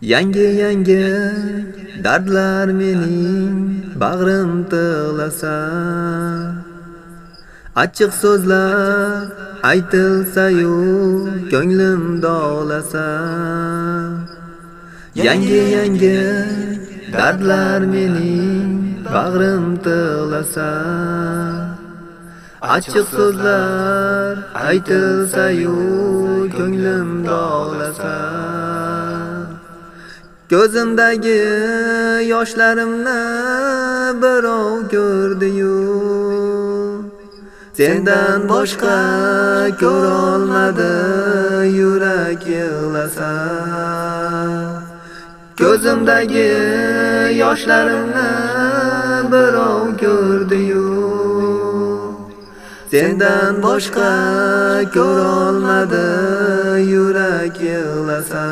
Yangi yangi dardlar mening bag'rim tig'lasa Achchiq so'zlar aytilsa-yu ko'nglim dog'lasa Yangi yangi dardlar mening bag'rim tig'lasa Achchiq so'zlar aytilsa-yu ko'nglim dog'lasa Ko'zimdagi yoshlarimni birov ko'rdi-yu. Sendan boshqa ko'ra olmadi yurak yig'lasa. Ko'zimdagi yoshlarimni birov ko'rdi-yu. Sendan boshqa ko'ra olmadi yurak yig'lasa.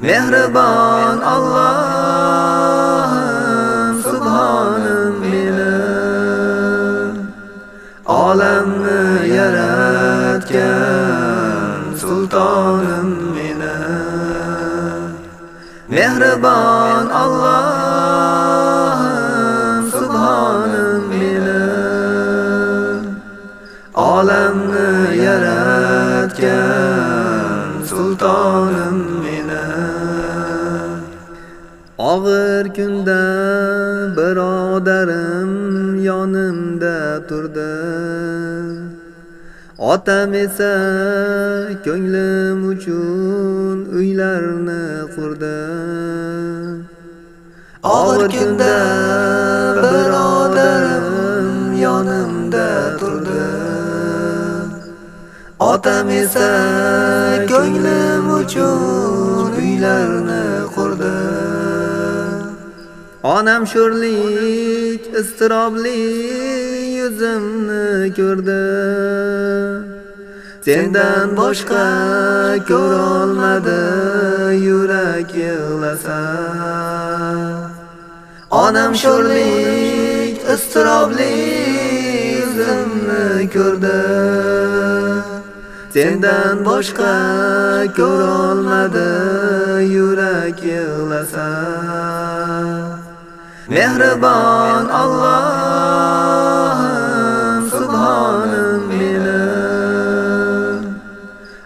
Mehribon Allohim subhonim meni Olamni yaratgan sultonim meni Mehribon Allohim Og'ir kunda birodarim yonimda turdi. Otam esa ko'nglim uchun uylarni qurdi. Og'ir kunda birodarim yonimda turdi. Otam esa ko'nglim uchun uylarni Onam sho'rlik istirobli yuzimni ko'rdi. Sendan boshqa ko'ra olmadi yurak yig'lasa. Onam sho'rlik istirobli yuzimni ko'rdi. Sendan boshqa ko'ra olmadi yurak yig'lasa. Mehribon Allohim subhonim meni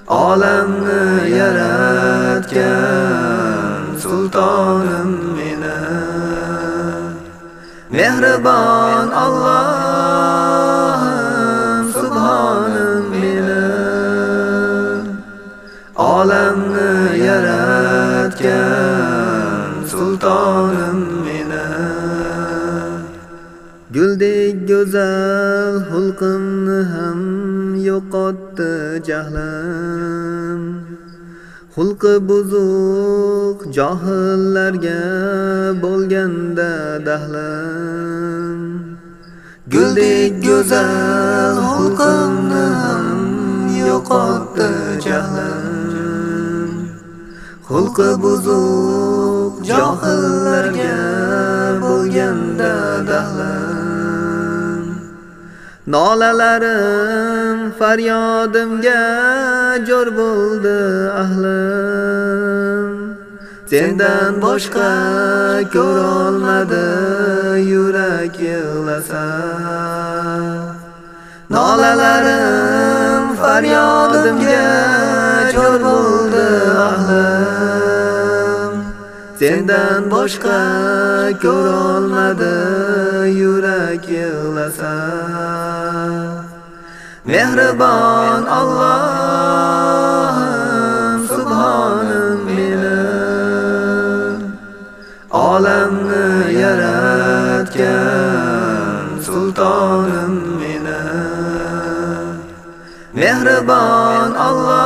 Olamni yaratgan sultonim meni Mehribon Allohim subhonim meni Olamni yaratgan sultonim Guldek go'zal xulqimni ham yo'qotdi jahlim. Xulqi buzuq johillarga bo'lganda dahlim. Guldek go'zal xulqimni ham yo'qotdi jahlim. Xulqi buzuq johillarga bo'lganda dahlim. Nolalarim faryodimga jo'r bo'ldi ahlim. Sendan boshqa ko'ra olmadi yurak yig'lasa. Nolalarim faryodimga Sendan boshqa ko'ra olmadi yurak yig'lasa. Mehribon Allohim subhonim meni. Olamni yaratgan sultonim meni. Mehribon Allohim